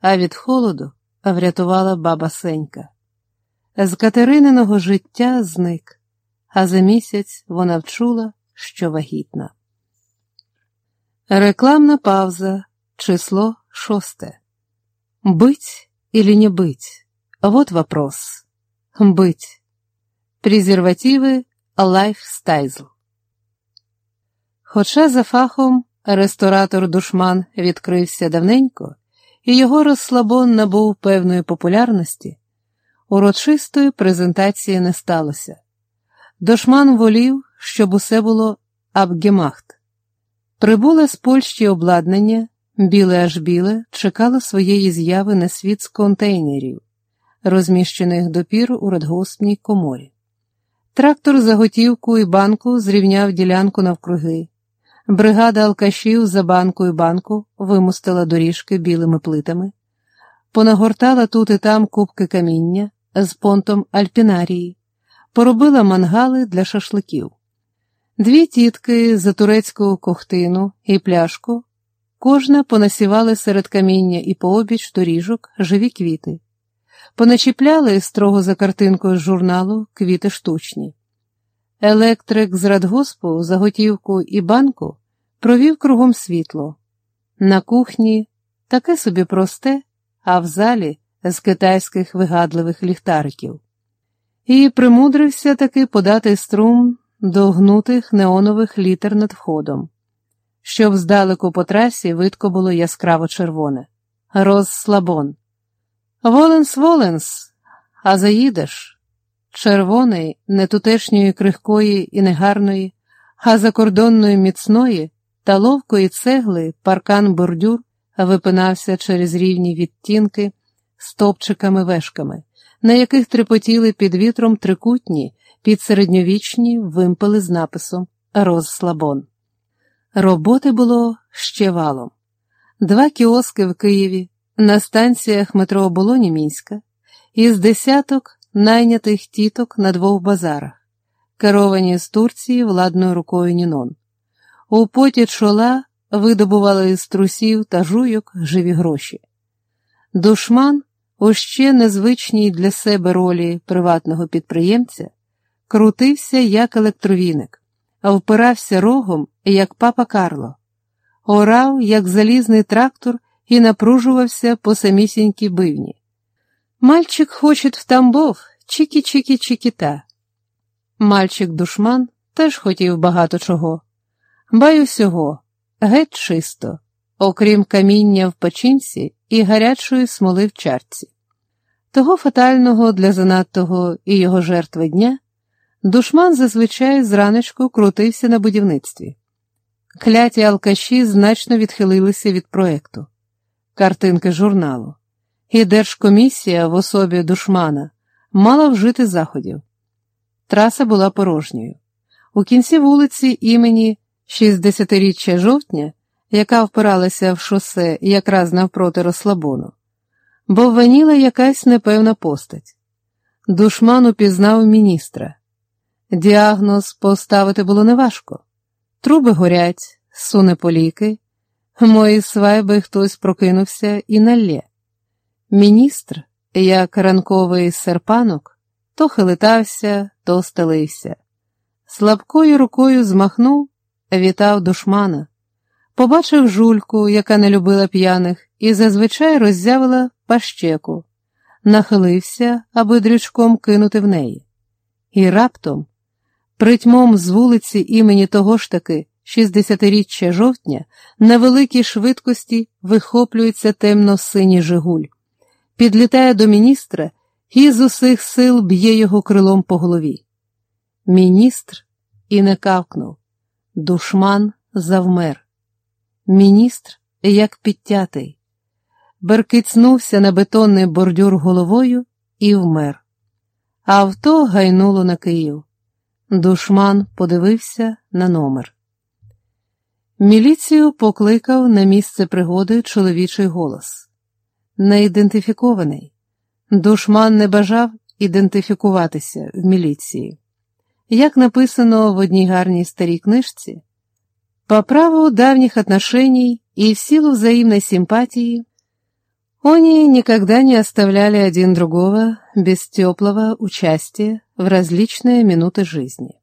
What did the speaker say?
а від холоду врятувала баба Сенька. З Катерининого життя зник, а за місяць вона вчула, що вагітна. Рекламна пауза, число шосте. Быть или не быть? Вот вопрос. Быть. Презервативи лайфстайзл. Хоча за фахом ресторатор душман відкрився давненько, і його розслабон набув певної популярності, урочистої презентації не сталося. Душман волів, щоб усе було абгемахт. Прибуле з Польщі обладнання, біле аж біле, чекало своєї зяви на світ з контейнерів, розміщених допір у радгоспній коморі. Трактор за готівку і банку зрівняв ділянку навкруги. Бригада алкашів за банку і банку вимустила доріжки білими плитами, понагортала тут і там кубки каміння з понтом альпінарії, поробила мангали для шашликів. Дві тітки за турецьку кохтину і пляшку, кожна понасівали серед каміння і пообіч доріжок живі квіти, поначіпляли строго за картинкою з журналу квіти штучні. Електрик з радгоспу, заготівку і банку провів кругом світло. На кухні таке собі просте, а в залі з китайських вигадливих ліхтариків. І примудрився таки подати струм до гнутих неонових літер над входом, щоб здалеку по трасі видко було яскраво червоне. Розслабон. Воленс, Воленс, а заїдеш червоний, не тутешньої крихкої і негарної, а закордонної міцної та ловкої цегли паркан бордюр випинався через рівні відтінки стовпчиками вешками, на яких трепотіли під вітром трикутні, підсередньовічні вимпели з написом Розслабон. Роботи було ще валом. Два кіоски в Києві, на станціях метро Оболоні Мінська, із десяток найнятих тіток на двох базарах, керовані з Турції владною рукою Нінон. У поті чола видобували з трусів та жуйок живі гроші. Душман, у ще незвичній для себе ролі приватного підприємця, крутився як електровіник, впирався рогом, як папа Карло, орав, як залізний трактор, і напружувався по самісінькі бивні. Мальчик хочет в Тамбов, чики-чики-чикита. Мальчик-душман теж хотів багато чого, бай усього, геть чисто, окрім каміння в печінці і гарячої смоли в чарці. Того фатального для занадтого і його жертви дня душман зазвичай зранечку крутився на будівництві. Кляті алкаші значно відхилилися від проекту, картинки журналу і Держкомісія в особі душмана мала вжити заходів. Траса була порожньою. У кінці вулиці імені 60-річчя жовтня, яка впиралася в шосе якраз навпроти розслабону, бо ваніла якась непевна постать. Душман упізнав міністра. Діагноз поставити було неважко. Труби горять, суне поліки, мої свайби хтось прокинувся і налє. Міністр, як ранковий серпанок, то хилитався, то стелився. Слабкою рукою змахнув, вітав душмана, побачив жульку, яка не любила п'яних, і зазвичай роззявила пащеку, нахилився, аби дрючком кинути в неї. І раптом, притьмом з вулиці імені того ж таки, 60-річчя жовтня, на великій швидкості вихоплюється темно-синій Жигуль підлітає до міністра і з усіх сил б'є його крилом по голові. Міністр і не кавкнув. Душман завмер. Міністр, як підтятий, беркицнувся на бетонний бордюр головою і вмер. Авто гайнуло на Київ. Душман подивився на номер. Міліцію покликав на місце пригоди чоловічий голос неідентифікований. Душман не бажав ідентифікуватися в міліції. Як написано в одній гарній старій книжці, по праву давніх отношений і в силу взаимной симпатии Они никогда не оставляли один другого без теплого участия в различные минуты жизни.